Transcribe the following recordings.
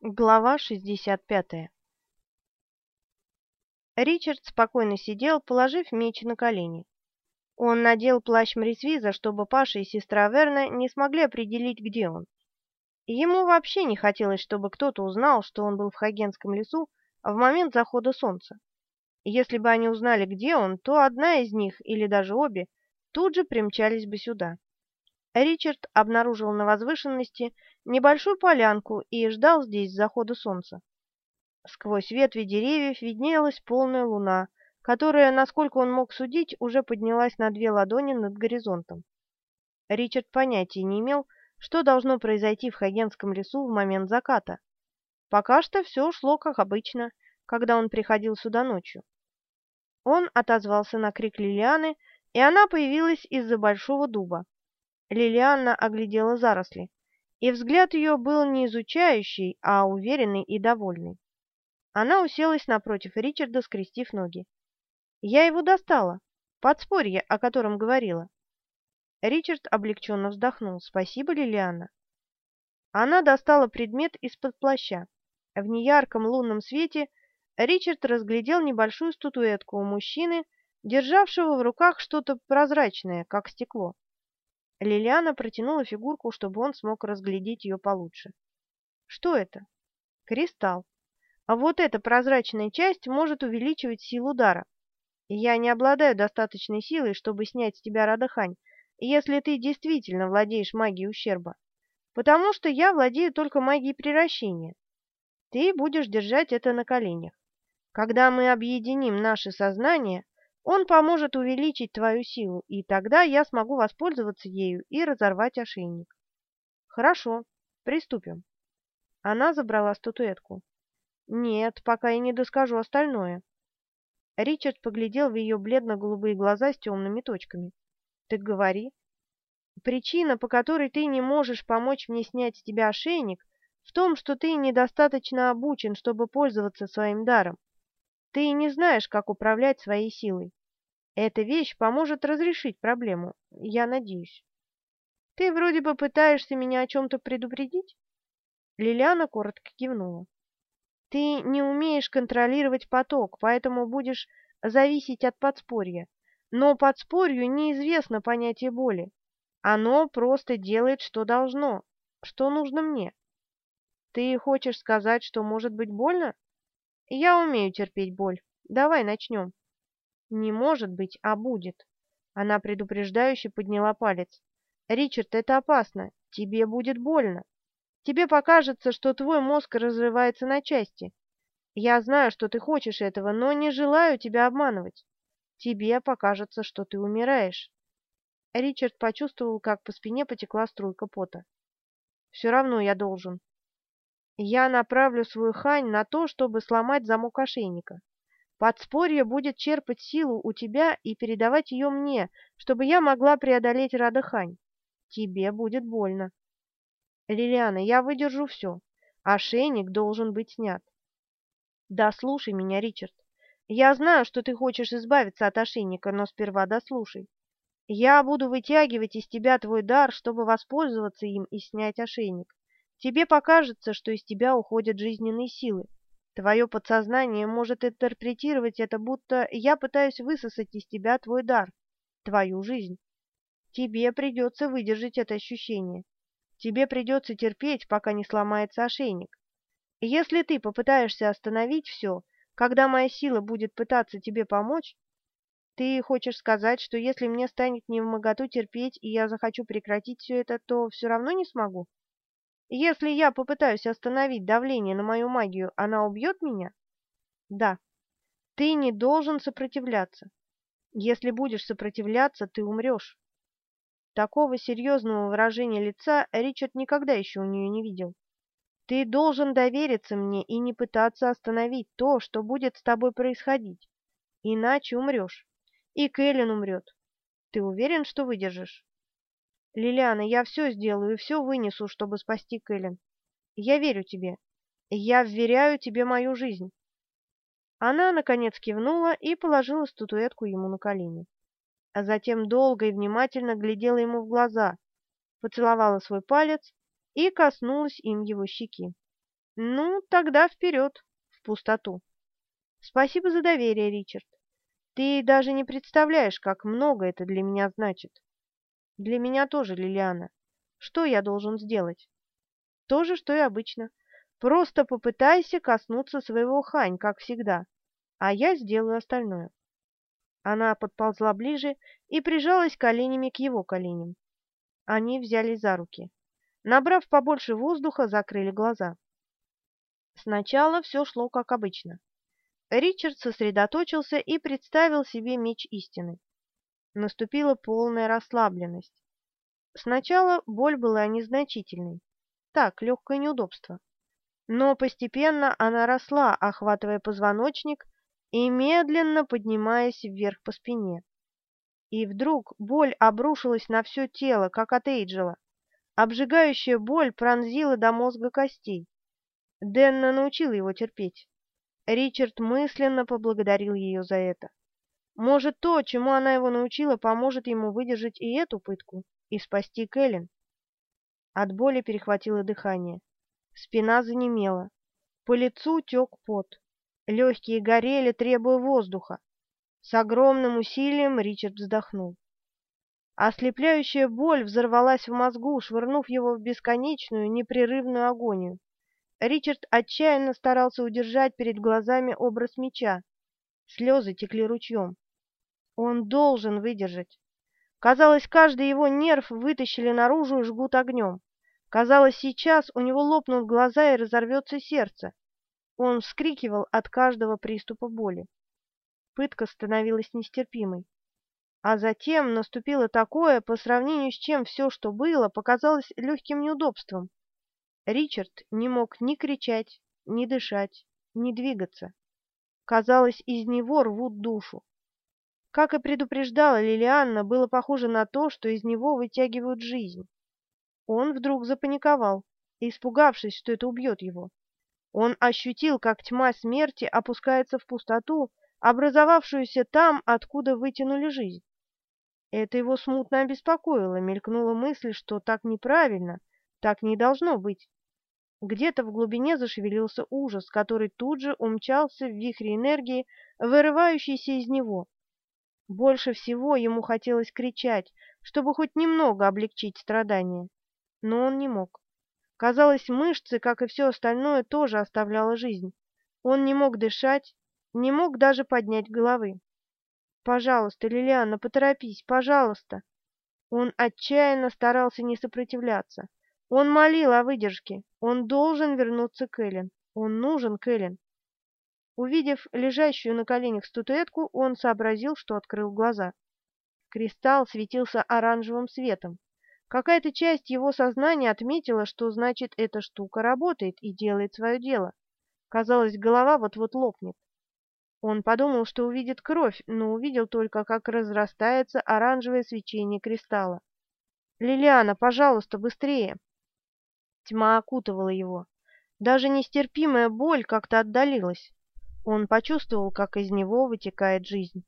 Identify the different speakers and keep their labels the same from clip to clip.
Speaker 1: Глава 65 Ричард спокойно сидел, положив меч на колени. Он надел плащ Мрисвиза, чтобы Паша и сестра Верна не смогли определить, где он. Ему вообще не хотелось, чтобы кто-то узнал, что он был в Хагенском лесу в момент захода солнца. Если бы они узнали, где он, то одна из них, или даже обе, тут же примчались бы сюда. Ричард обнаружил на возвышенности небольшую полянку и ждал здесь захода солнца. Сквозь ветви деревьев виднелась полная луна, которая, насколько он мог судить, уже поднялась на две ладони над горизонтом. Ричард понятия не имел, что должно произойти в Хагенском лесу в момент заката. Пока что все шло как обычно, когда он приходил сюда ночью. Он отозвался на крик Лилианы, и она появилась из-за большого дуба. Лилианна оглядела заросли, и взгляд ее был не изучающий, а уверенный и довольный. Она уселась напротив Ричарда, скрестив ноги. «Я его достала. Подспорье, о котором говорила». Ричард облегченно вздохнул. «Спасибо, Лилианна». Она достала предмет из-под плаща. В неярком лунном свете Ричард разглядел небольшую статуэтку у мужчины, державшего в руках что-то прозрачное, как стекло. Лилиана протянула фигурку, чтобы он смог разглядеть ее получше. Что это? Кристалл. А вот эта прозрачная часть может увеличивать силу удара. Я не обладаю достаточной силой, чтобы снять с тебя Радахань, если ты действительно владеешь магией ущерба, потому что я владею только магией превращения. Ты будешь держать это на коленях. Когда мы объединим наши сознания, он поможет увеличить твою силу, и тогда я смогу воспользоваться ею и разорвать ошейник. Хорошо, приступим. Она забрала статуэтку. Нет, пока я не доскажу остальное. Ричард поглядел в ее бледно-голубые глаза с темными точками. Ты говори. Причина, по которой ты не можешь помочь мне снять с тебя ошейник, в том, что ты недостаточно обучен, чтобы пользоваться своим даром. Ты не знаешь, как управлять своей силой. Эта вещь поможет разрешить проблему, я надеюсь. Ты вроде бы пытаешься меня о чем-то предупредить? Лилиана коротко кивнула. Ты не умеешь контролировать поток, поэтому будешь зависеть от подспорья. Но подспорью неизвестно понятие боли. Оно просто делает, что должно, что нужно мне. Ты хочешь сказать, что может быть больно? Я умею терпеть боль. Давай начнем. Не может быть, а будет. Она предупреждающе подняла палец. Ричард, это опасно. Тебе будет больно. Тебе покажется, что твой мозг разрывается на части. Я знаю, что ты хочешь этого, но не желаю тебя обманывать. Тебе покажется, что ты умираешь. Ричард почувствовал, как по спине потекла струйка пота. Все равно я должен. Я направлю свою хань на то, чтобы сломать замок ошейника. Подспорье будет черпать силу у тебя и передавать ее мне, чтобы я могла преодолеть Радахань. Тебе будет больно. Лилиана, я выдержу все. Ошейник должен быть снят. Да, слушай меня, Ричард. Я знаю, что ты хочешь избавиться от ошейника, но сперва дослушай. Я буду вытягивать из тебя твой дар, чтобы воспользоваться им и снять ошейник. Тебе покажется, что из тебя уходят жизненные силы. Твое подсознание может интерпретировать это, будто я пытаюсь высосать из тебя твой дар, твою жизнь. Тебе придется выдержать это ощущение. Тебе придется терпеть, пока не сломается ошейник. Если ты попытаешься остановить все, когда моя сила будет пытаться тебе помочь, ты хочешь сказать, что если мне станет невмоготу терпеть, и я захочу прекратить все это, то все равно не смогу? Если я попытаюсь остановить давление на мою магию, она убьет меня? Да. Ты не должен сопротивляться. Если будешь сопротивляться, ты умрешь. Такого серьезного выражения лица Ричард никогда еще у нее не видел. Ты должен довериться мне и не пытаться остановить то, что будет с тобой происходить. Иначе умрешь. И Кэлен умрет. Ты уверен, что выдержишь? Лилиана, я все сделаю и все вынесу, чтобы спасти Кэлен. Я верю тебе. Я вверяю тебе мою жизнь. Она, наконец, кивнула и положила статуэтку ему на колени. А затем долго и внимательно глядела ему в глаза, поцеловала свой палец и коснулась им его щеки. Ну, тогда вперед, в пустоту. Спасибо за доверие, Ричард. Ты даже не представляешь, как много это для меня значит. Для меня тоже, Лилиана. Что я должен сделать? То же, что и обычно. Просто попытайся коснуться своего Хань, как всегда, а я сделаю остальное. Она подползла ближе и прижалась коленями к его коленям. Они взялись за руки. Набрав побольше воздуха, закрыли глаза. Сначала все шло как обычно. Ричард сосредоточился и представил себе меч истины. Наступила полная расслабленность. Сначала боль была незначительной. Так, легкое неудобство. Но постепенно она росла, охватывая позвоночник и медленно поднимаясь вверх по спине. И вдруг боль обрушилась на все тело, как от Эйджела. Обжигающая боль пронзила до мозга костей. Денна научил его терпеть. Ричард мысленно поблагодарил ее за это. Может, то, чему она его научила, поможет ему выдержать и эту пытку и спасти Кэлен. От боли перехватило дыхание. Спина занемела. По лицу тек пот. Легкие горели, требуя воздуха. С огромным усилием Ричард вздохнул. Ослепляющая боль взорвалась в мозгу, швырнув его в бесконечную, непрерывную агонию. Ричард отчаянно старался удержать перед глазами образ меча. Слезы текли ручьем. Он должен выдержать. Казалось, каждый его нерв вытащили наружу и жгут огнем. Казалось, сейчас у него лопнут глаза и разорвется сердце. Он вскрикивал от каждого приступа боли. Пытка становилась нестерпимой. А затем наступило такое, по сравнению с чем все, что было, показалось легким неудобством. Ричард не мог ни кричать, ни дышать, ни двигаться. Казалось, из него рвут душу. Как и предупреждала Лилианна, было похоже на то, что из него вытягивают жизнь. Он вдруг запаниковал, испугавшись, что это убьет его. Он ощутил, как тьма смерти опускается в пустоту, образовавшуюся там, откуда вытянули жизнь. Это его смутно обеспокоило, мелькнула мысль, что так неправильно, так не должно быть. Где-то в глубине зашевелился ужас, который тут же умчался в вихре энергии, вырывающейся из него. Больше всего ему хотелось кричать, чтобы хоть немного облегчить страдания но он не мог. Казалось, мышцы, как и все остальное, тоже оставляла жизнь. Он не мог дышать, не мог даже поднять головы. «Пожалуйста, Лилиана, поторопись, пожалуйста!» Он отчаянно старался не сопротивляться. Он молил о выдержке. Он должен вернуться к Эллен. Он нужен Кэлен. Увидев лежащую на коленях статуэтку, он сообразил, что открыл глаза. Кристалл светился оранжевым светом. Какая-то часть его сознания отметила, что значит эта штука работает и делает свое дело. Казалось, голова вот-вот лопнет. Он подумал, что увидит кровь, но увидел только, как разрастается оранжевое свечение кристалла. «Лилиана, пожалуйста, быстрее!» Тьма окутывала его. Даже нестерпимая боль как-то отдалилась. Он почувствовал, как из него вытекает жизнь.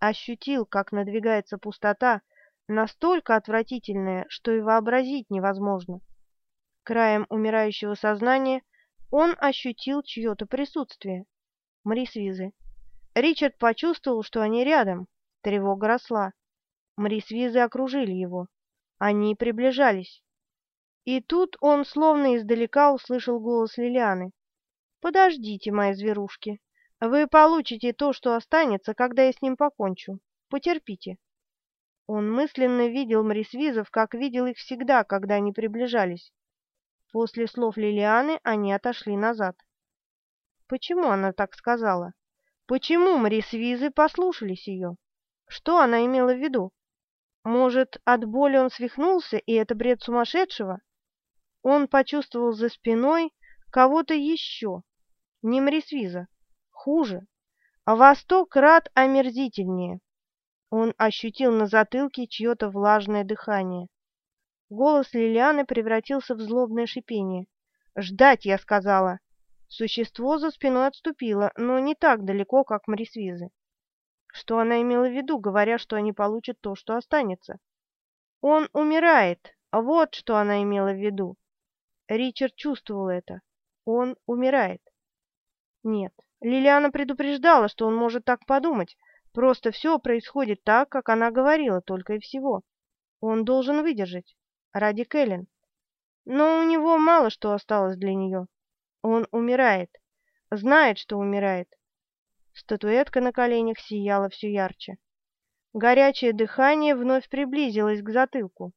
Speaker 1: Ощутил, как надвигается пустота, настолько отвратительное, что и вообразить невозможно. Краем умирающего сознания он ощутил чье-то присутствие. Мрисвизы. Ричард почувствовал, что они рядом. Тревога росла. Мрисвизы окружили его. Они приближались. И тут он словно издалека услышал голос Лилианы. «Подождите, мои зверушки. Вы получите то, что останется, когда я с ним покончу. Потерпите». Он мысленно видел Мрисвизов, как видел их всегда, когда они приближались. После слов Лилианы они отошли назад. Почему она так сказала? Почему Мрисвизы послушались ее? Что она имела в виду? Может, от боли он свихнулся, и это бред сумасшедшего? Он почувствовал за спиной кого-то еще. Не Мрисвиза. Хуже. А во сто крат омерзительнее. Он ощутил на затылке чье-то влажное дыхание. Голос Лилианы превратился в злобное шипение. «Ждать!» — я сказала. Существо за спиной отступило, но не так далеко, как Мрисвизы. Что она имела в виду, говоря, что они получат то, что останется? «Он умирает!» Вот что она имела в виду. Ричард чувствовал это. Он умирает. Нет, Лилиана предупреждала, что он может так подумать. Просто все происходит так, как она говорила, только и всего. Он должен выдержать. Ради Кэлен. Но у него мало что осталось для нее. Он умирает. Знает, что умирает. Статуэтка на коленях сияла все ярче. Горячее дыхание вновь приблизилось к затылку.